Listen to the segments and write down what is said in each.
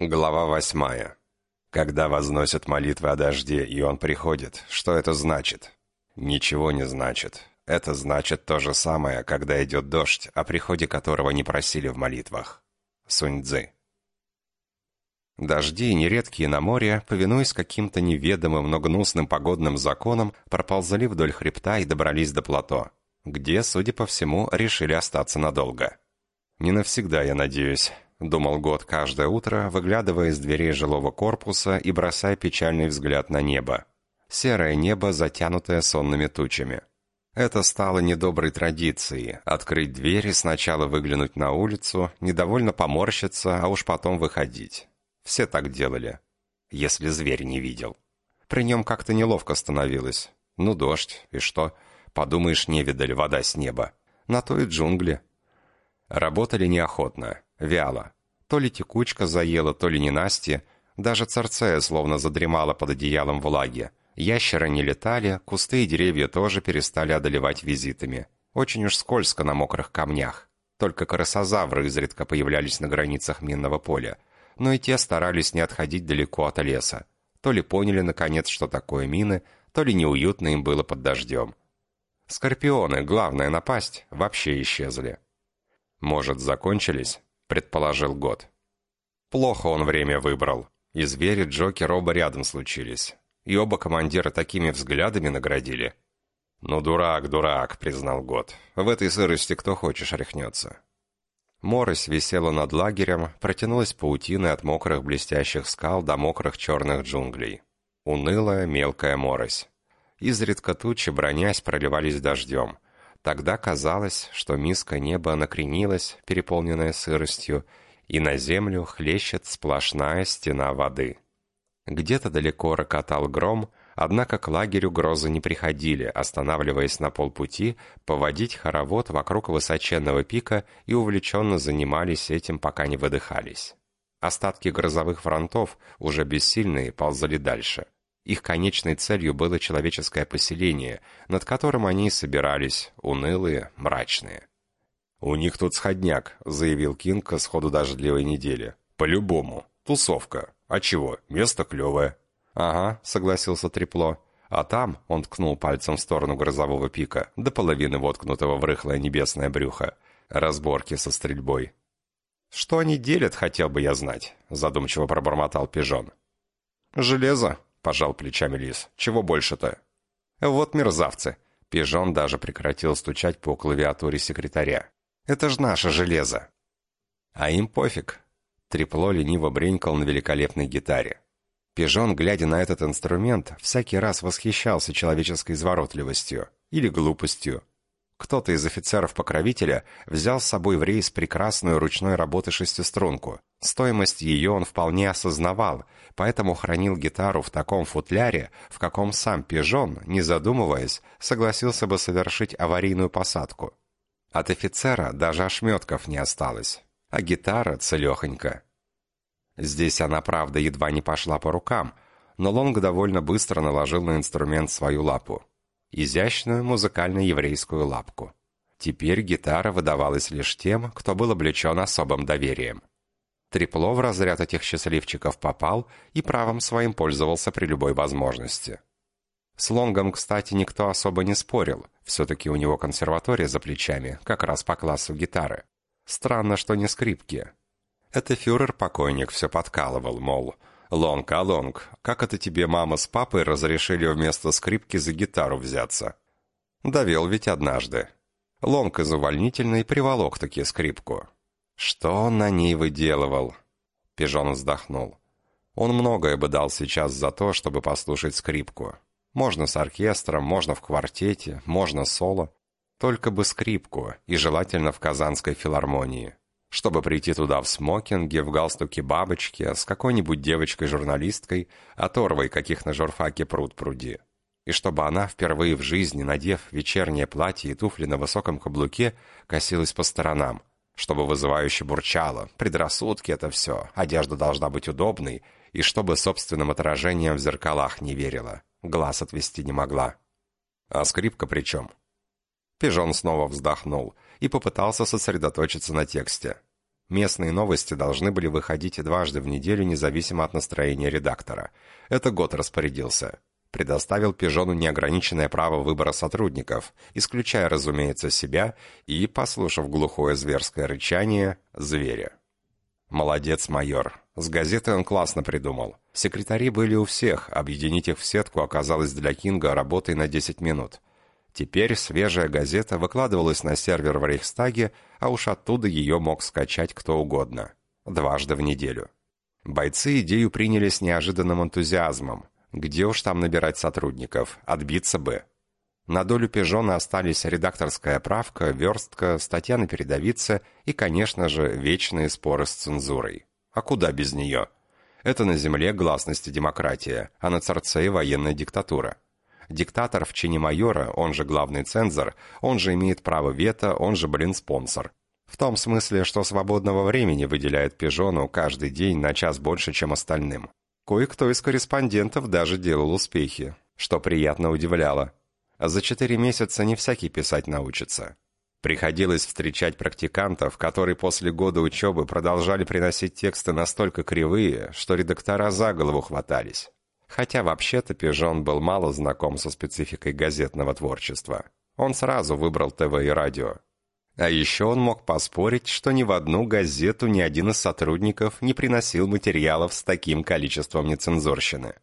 Глава восьмая. Когда возносят молитвы о дожде, и он приходит, что это значит? Ничего не значит. Это значит то же самое, когда идет дождь, о приходе которого не просили в молитвах. Сунь-дзы. Дожди, нередкие на море, повинуясь каким-то неведомым, но гнусным погодным законам, проползали вдоль хребта и добрались до плато, где, судя по всему, решили остаться надолго. Не навсегда, я надеюсь. — думал Год каждое утро, выглядывая из дверей жилого корпуса и бросая печальный взгляд на небо. Серое небо, затянутое сонными тучами. Это стало недоброй традицией — открыть дверь и сначала выглянуть на улицу, недовольно поморщиться, а уж потом выходить. Все так делали, если зверь не видел. При нем как-то неловко становилось. Ну, дождь, и что? Подумаешь, не видали вода с неба. На то и джунгли. Работали неохотно. Вяло. То ли текучка заела, то ли ненастье. Даже царцея словно задремала под одеялом влаги. Ящеры не летали, кусты и деревья тоже перестали одолевать визитами. Очень уж скользко на мокрых камнях. Только крысозавры изредка появлялись на границах минного поля. Но и те старались не отходить далеко от леса. То ли поняли, наконец, что такое мины, то ли неуютно им было под дождем. Скорпионы, главная напасть, вообще исчезли. Может, закончились? Предположил Год. Плохо он время выбрал. И звери Джокер оба рядом случились. И оба командира такими взглядами наградили. «Ну, дурак, дурак», — признал Год. «В этой сырости кто хочешь рехнется». Морось висела над лагерем, протянулась паутиной от мокрых блестящих скал до мокрых черных джунглей. Унылая мелкая морось. Изредка тучи, бронясь, проливались дождем. Тогда казалось, что миска неба накренилась, переполненная сыростью, и на землю хлещет сплошная стена воды. Где-то далеко рокотал гром, однако к лагерю грозы не приходили, останавливаясь на полпути, поводить хоровод вокруг высоченного пика и увлеченно занимались этим, пока не выдыхались. Остатки грозовых фронтов, уже бессильные, ползали дальше – их конечной целью было человеческое поселение, над которым они собирались, унылые, мрачные. «У них тут сходняк», — заявил Кинг к сходу дождливой недели. «По-любому. Тусовка. А чего? Место клевое». «Ага», — согласился Трепло. «А там», — он ткнул пальцем в сторону грозового пика, до половины воткнутого в рыхлое небесное брюхо, разборки со стрельбой. «Что они делят, хотел бы я знать», — задумчиво пробормотал Пижон. «Железо», — пожал плечами Лис. «Чего больше-то?» «Вот мерзавцы!» Пижон даже прекратил стучать по клавиатуре секретаря. «Это ж наше железо!» «А им пофиг!» Трепло лениво бренькал на великолепной гитаре. Пижон, глядя на этот инструмент, всякий раз восхищался человеческой изворотливостью или глупостью, кто-то из офицеров-покровителя взял с собой в рейс прекрасную ручной работы шестиструнку. Стоимость ее он вполне осознавал, поэтому хранил гитару в таком футляре, в каком сам пижон, не задумываясь, согласился бы совершить аварийную посадку. От офицера даже ошметков не осталось, а гитара целехонька. Здесь она, правда, едва не пошла по рукам, но Лонг довольно быстро наложил на инструмент свою лапу изящную музыкально-еврейскую лапку. Теперь гитара выдавалась лишь тем, кто был облечен особым доверием. Трепло в разряд этих счастливчиков попал и правом своим пользовался при любой возможности. С Лонгом, кстати, никто особо не спорил, все-таки у него консерватория за плечами, как раз по классу гитары. Странно, что не скрипки. Это фюрер-покойник все подкалывал, мол, «Лонг, а Лонг, как это тебе мама с папой разрешили вместо скрипки за гитару взяться?» Довел ведь однажды. Лонг из увольнительной приволок таки скрипку. Что он на ней выделывал? Пижон вздохнул. Он многое бы дал сейчас за то, чтобы послушать скрипку. Можно с оркестром, можно в квартете, можно соло. Только бы скрипку, и желательно в Казанской филармонии чтобы прийти туда в смокинге, в галстуке бабочки, с какой-нибудь девочкой-журналисткой, оторвой, каких на журфаке пруд пруди. И чтобы она, впервые в жизни, надев вечернее платье и туфли на высоком каблуке, косилась по сторонам, чтобы вызывающе бурчала. Предрассудки это все, одежда должна быть удобной, и чтобы собственным отражением в зеркалах не верила. Глаз отвести не могла. А скрипка при чем? Пижон снова вздохнул — и попытался сосредоточиться на тексте. Местные новости должны были выходить дважды в неделю, независимо от настроения редактора. Это год распорядился. Предоставил Пижону неограниченное право выбора сотрудников, исключая, разумеется, себя и, послушав глухое зверское рычание, зверя. Молодец, майор. С газетой он классно придумал. Секретари были у всех, объединить их в сетку оказалось для Кинга работой на 10 минут. Теперь свежая газета выкладывалась на сервер в Рейхстаге, а уж оттуда ее мог скачать кто угодно. Дважды в неделю. Бойцы идею приняли с неожиданным энтузиазмом. Где уж там набирать сотрудников? Отбиться бы. На долю пижона остались редакторская правка, верстка, статья на передовице и, конечно же, вечные споры с цензурой. А куда без нее? Это на земле гласность и демократия, а на Царце военная диктатура. Диктатор в чине майора, он же главный цензор, он же имеет право вето, он же, блин, спонсор. В том смысле, что свободного времени выделяет пижону каждый день на час больше, чем остальным. Кое-кто из корреспондентов даже делал успехи, что приятно удивляло. За четыре месяца не всякий писать научится. Приходилось встречать практикантов, которые после года учебы продолжали приносить тексты настолько кривые, что редактора за голову хватались. Хотя вообще-то Пижон был мало знаком со спецификой газетного творчества. Он сразу выбрал ТВ и радио. А еще он мог поспорить, что ни в одну газету ни один из сотрудников не приносил материалов с таким количеством нецензурщины.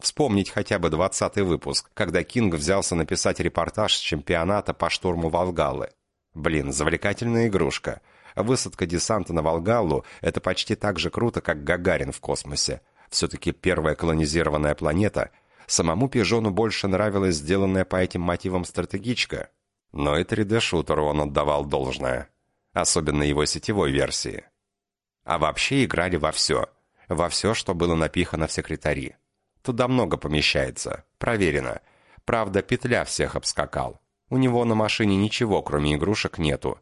Вспомнить хотя бы двадцатый выпуск, когда Кинг взялся написать репортаж с чемпионата по штурму Волгалы. Блин, завлекательная игрушка. Высадка десанта на Волгалу – это почти так же круто, как Гагарин в космосе все-таки первая колонизированная планета, самому Пижону больше нравилась сделанная по этим мотивам стратегичка. Но и 3D-шутеру он отдавал должное. Особенно его сетевой версии. А вообще играли во все. Во все, что было напихано в секретари. Туда много помещается. Проверено. Правда, петля всех обскакал. У него на машине ничего, кроме игрушек, нету.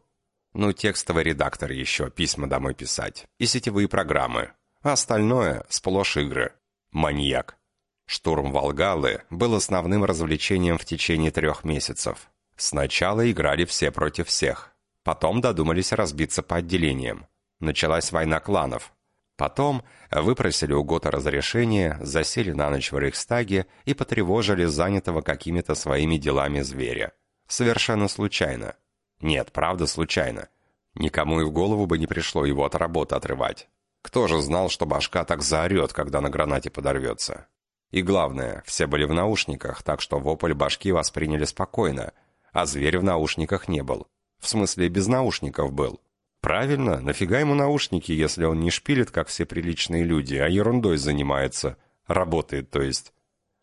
Ну, текстовый редактор еще, письма домой писать. И сетевые программы а остальное – сплошь игры. Маньяк. Штурм Волгалы был основным развлечением в течение трех месяцев. Сначала играли все против всех. Потом додумались разбиться по отделениям. Началась война кланов. Потом выпросили у Гота разрешение, засели на ночь в Рейхстаге и потревожили занятого какими-то своими делами зверя. Совершенно случайно. Нет, правда случайно. Никому и в голову бы не пришло его от работы отрывать. Кто же знал, что башка так заорет, когда на гранате подорвется? И главное, все были в наушниках, так что вопль башки восприняли спокойно, а зверь в наушниках не был. В смысле, без наушников был. Правильно, нафига ему наушники, если он не шпилит, как все приличные люди, а ерундой занимается. Работает, то есть.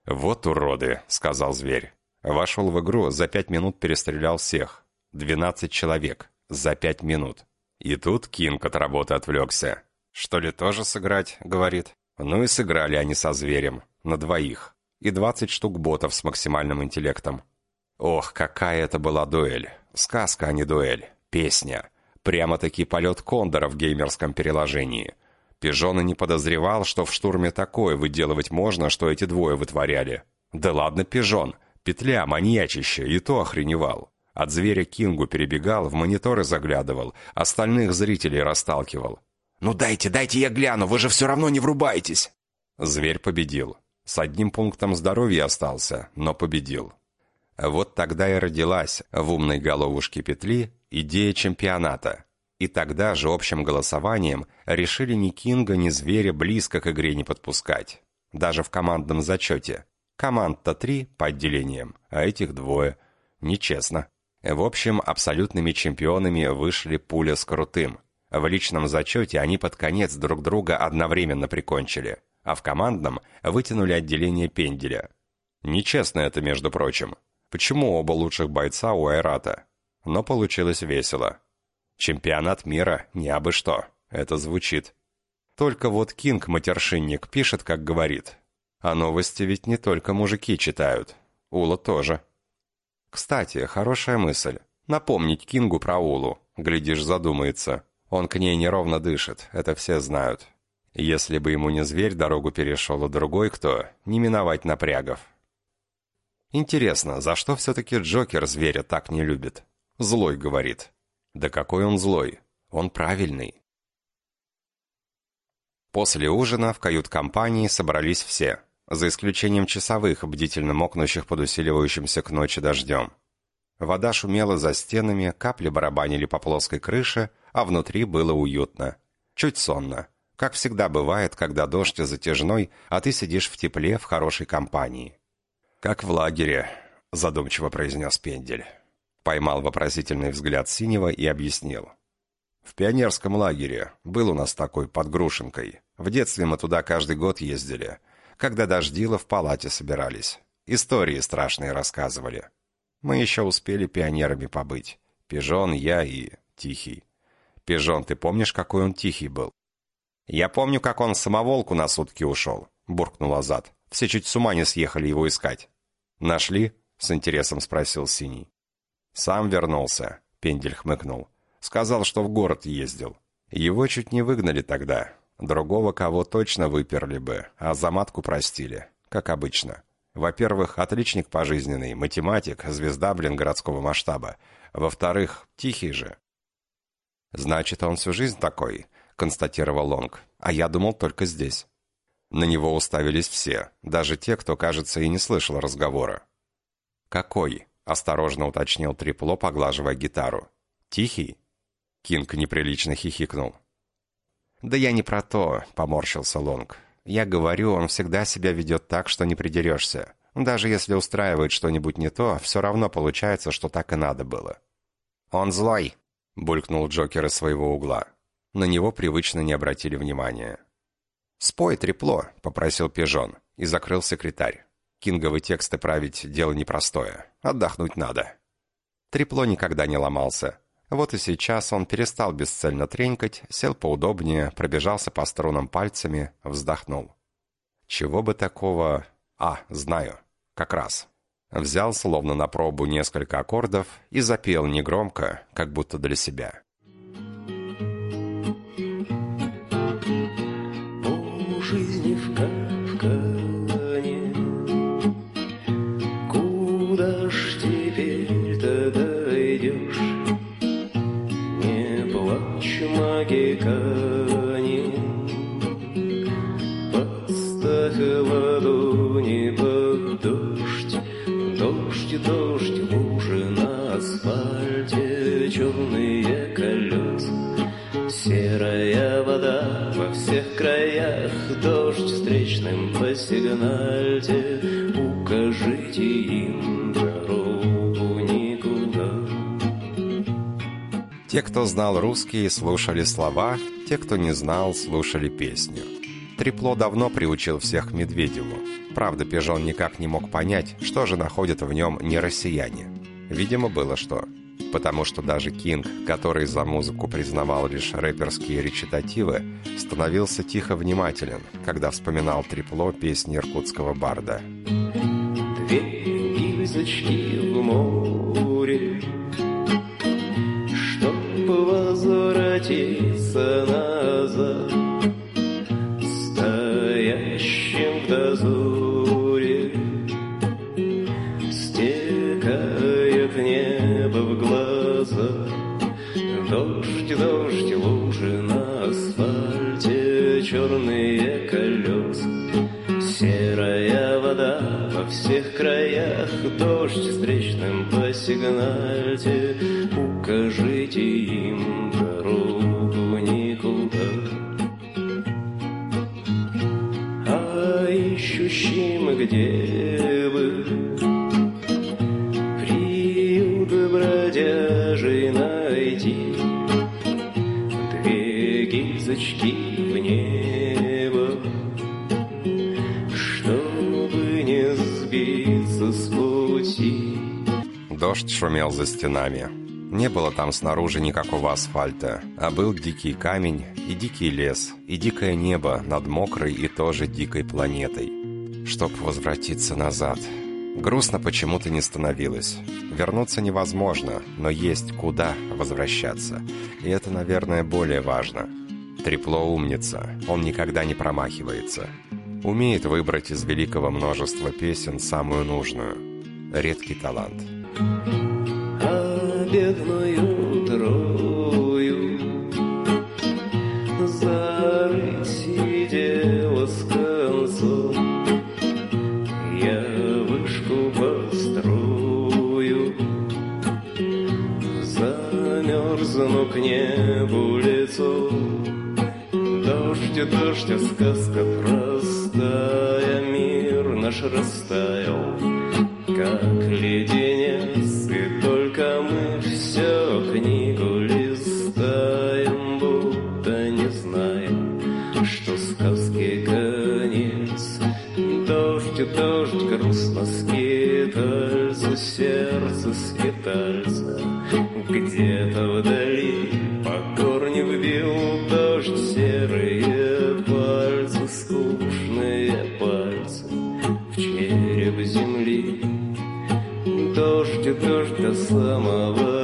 «Вот уроды», — сказал зверь. Вошел в игру, за пять минут перестрелял всех. Двенадцать человек. За пять минут. И тут Кинг от работы отвлекся. «Что ли, тоже сыграть?» — говорит. Ну и сыграли они со зверем. На двоих. И двадцать штук ботов с максимальным интеллектом. Ох, какая это была дуэль. Сказка, а не дуэль. Песня. Прямо-таки полет кондора в геймерском переложении. Пижон и не подозревал, что в штурме такое выделывать можно, что эти двое вытворяли. Да ладно, Пижон. Петля, маньячище, и то охреневал. От зверя Кингу перебегал, в мониторы заглядывал, остальных зрителей расталкивал. «Ну дайте, дайте я гляну, вы же все равно не врубаетесь!» Зверь победил. С одним пунктом здоровья остался, но победил. Вот тогда и родилась в умной головушке петли идея чемпионата. И тогда же общим голосованием решили ни Кинга, ни Зверя близко к игре не подпускать. Даже в командном зачете. Команд-то три по отделениям, а этих двое. Нечестно. В общем, абсолютными чемпионами вышли Пуля с Крутым – в личном зачете они под конец друг друга одновременно прикончили, а в командном вытянули отделение Пенделя. Нечестно это, между прочим. Почему оба лучших бойца у Айрата? Но получилось весело. Чемпионат мира не абы что. Это звучит. Только вот Кинг, матершинник, пишет, как говорит. А новости ведь не только мужики читают. Ула тоже. Кстати, хорошая мысль. Напомнить Кингу про Улу. Глядишь, задумается. Он к ней неровно дышит, это все знают. Если бы ему не зверь дорогу перешел, а другой кто, не миновать напрягов. Интересно, за что все-таки Джокер зверя так не любит? Злой, говорит. Да какой он злой? Он правильный. После ужина в кают-компании собрались все, за исключением часовых, бдительно мокнущих под усиливающимся к ночи дождем. Вода шумела за стенами, капли барабанили по плоской крыше, а внутри было уютно. Чуть сонно. Как всегда бывает, когда дождь затяжной, а ты сидишь в тепле в хорошей компании. «Как в лагере», — задумчиво произнес Пендель. Поймал вопросительный взгляд Синего и объяснил. «В пионерском лагере. Был у нас такой, под Грушинкой. В детстве мы туда каждый год ездили. Когда дождило, в палате собирались. Истории страшные рассказывали. Мы еще успели пионерами побыть. Пижон, я и Тихий. Пижон, ты помнишь, какой он тихий был? Я помню, как он самоволку на сутки ушел, буркнул Азат. Все чуть с ума не съехали его искать. Нашли? С интересом спросил Синий. Сам вернулся, Пендель хмыкнул. Сказал, что в город ездил. Его чуть не выгнали тогда. Другого кого точно выперли бы, а за матку простили, как обычно. Во-первых, отличник пожизненный, математик, звезда, блин, городского масштаба. Во-вторых, тихий же. «Значит, он всю жизнь такой», — констатировал Лонг. «А я думал только здесь». На него уставились все, даже те, кто, кажется, и не слышал разговора. «Какой?» — осторожно уточнил Трипло, поглаживая гитару. «Тихий?» Кинг неприлично хихикнул. «Да я не про то», — поморщился Лонг. Я говорю, он всегда себя ведет так, что не придерешься. Даже если устраивает что-нибудь не то, все равно получается, что так и надо было. «Он злой!» — булькнул Джокер из своего угла. На него привычно не обратили внимания. «Спой трепло», — попросил Пижон, и закрыл секретарь. Кинговые тексты править — дело непростое. Отдохнуть надо. Трепло никогда не ломался. Вот и сейчас он перестал бесцельно тренькать, сел поудобнее, пробежался по струнам пальцами, вздохнул. Чего бы такого... А, знаю. Как раз. Взял словно на пробу несколько аккордов и запел негромко, как будто для себя. Не плачь, магикане Подставь ладони под дождь. Дождь, дождь, лужи на асфальте Черные колеса Серая вода во всех краях, дождь встречным по сигнальте, укажите им Те, кто знал русский, слушали слова, те, кто не знал, слушали песню. Трепло давно приучил всех к Медведеву. Правда, Пижон никак не мог понять, что же находят в нем не россияне. Видимо, было что потому что даже Кинг, который за музыку признавал лишь рэперские речитативы, становился тихо внимателен, когда вспоминал трипло песни иркутского барда. Две гильзочки в море, возвратиться назад, Стоящим в дозоре, Стекая в небо в глаза. Дождь, дождь, лужи на асфальте, Черные колеса. Серая вода во всех краях, Дождь встречным по сигнальте, гильзочки в небо, чтобы не сбиться с пути. Дождь шумел за стенами. Не было там снаружи никакого асфальта, а был дикий камень и дикий лес, и дикое небо над мокрой и тоже дикой планетой. Чтоб возвратиться назад. Грустно почему-то не становилось. Вернуться невозможно, но есть куда возвращаться. И это, наверное, более важно. Трепло умница, он никогда не промахивается. Умеет выбрать из великого множества песен самую нужную. Редкий талант. а Дождь, дождь, сказка простая, мир наш растаял, как леденец, и только мы все книгу листаем, будто не знаем, что сказки конец. Дождь, дождь, грустно скитальцу, сердце скитальца, где-то вдали самого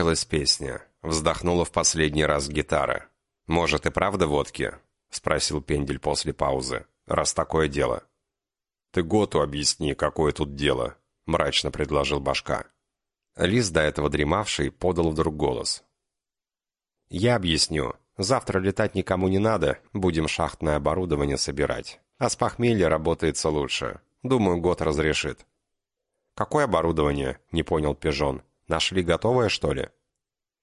Кончилась песня. Вздохнула в последний раз гитара. «Может, и правда водки?» — спросил Пендель после паузы. «Раз такое дело». «Ты Готу объясни, какое тут дело», — мрачно предложил Башка. Лис, до этого дремавший, подал вдруг голос. «Я объясню. Завтра летать никому не надо, будем шахтное оборудование собирать. А с похмелья работается лучше. Думаю, год разрешит». «Какое оборудование?» — не понял Пижон. «Нашли готовое, что ли?»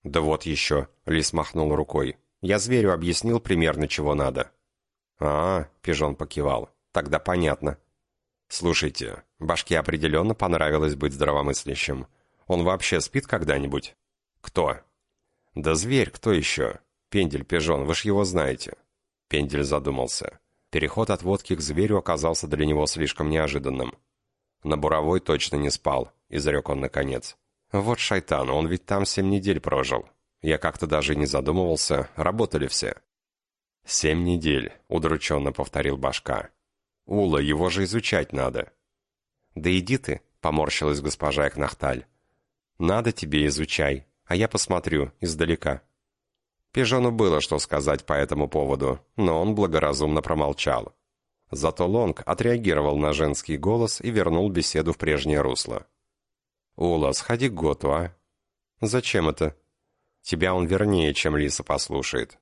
«Да вот еще», — Лис махнул рукой. «Я зверю объяснил примерно, чего надо». «А, — Пижон покивал, — тогда понятно». «Слушайте, Башке определенно понравилось быть здравомыслящим. Он вообще спит когда-нибудь?» «Кто?» «Да зверь, кто еще?» «Пендель, Пижон, вы ж его знаете». Пендель задумался. Переход от водки к зверю оказался для него слишком неожиданным. «На буровой точно не спал», — изрек он наконец. «Вот шайтан, он ведь там семь недель прожил. Я как-то даже не задумывался, работали все». «Семь недель», — удрученно повторил Башка. «Ула, его же изучать надо». «Да иди ты», — поморщилась госпожа Экнахталь. «Надо тебе, изучай, а я посмотрю издалека». Пижону было что сказать по этому поводу, но он благоразумно промолчал. Зато Лонг отреагировал на женский голос и вернул беседу в прежнее русло. «Ула, сходи к Готу, а?» «Зачем это?» «Тебя он вернее, чем Лиса послушает».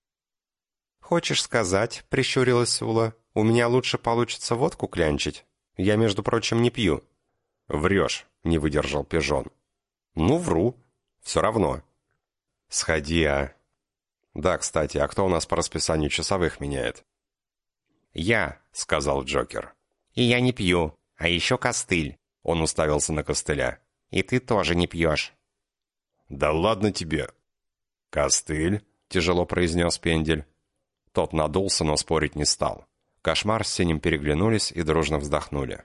«Хочешь сказать?» — прищурилась Ула. «У меня лучше получится водку клянчить. Я, между прочим, не пью». «Врешь», — не выдержал Пижон. «Ну, вру. Все равно». «Сходи, а». «Да, кстати, а кто у нас по расписанию часовых меняет?» «Я», — сказал Джокер. «И я не пью. А еще костыль». Он уставился на костыля. «И ты тоже не пьешь». «Да ладно тебе!» «Костыль», — тяжело произнес Пендель. Тот надулся, но спорить не стал. Кошмар с Синим переглянулись и дружно вздохнули.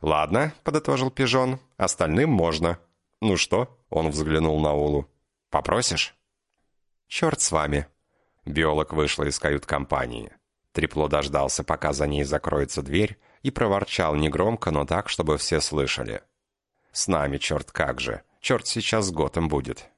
«Ладно», — подытожил Пижон, — «остальным можно». «Ну что?» — он взглянул на Улу. «Попросишь?» «Черт с вами». Биолог вышла из кают-компании. Трепло дождался, пока за ней закроется дверь, и проворчал негромко, но так, чтобы все слышали. «С нами, черт как же! Черт сейчас с Готом будет!»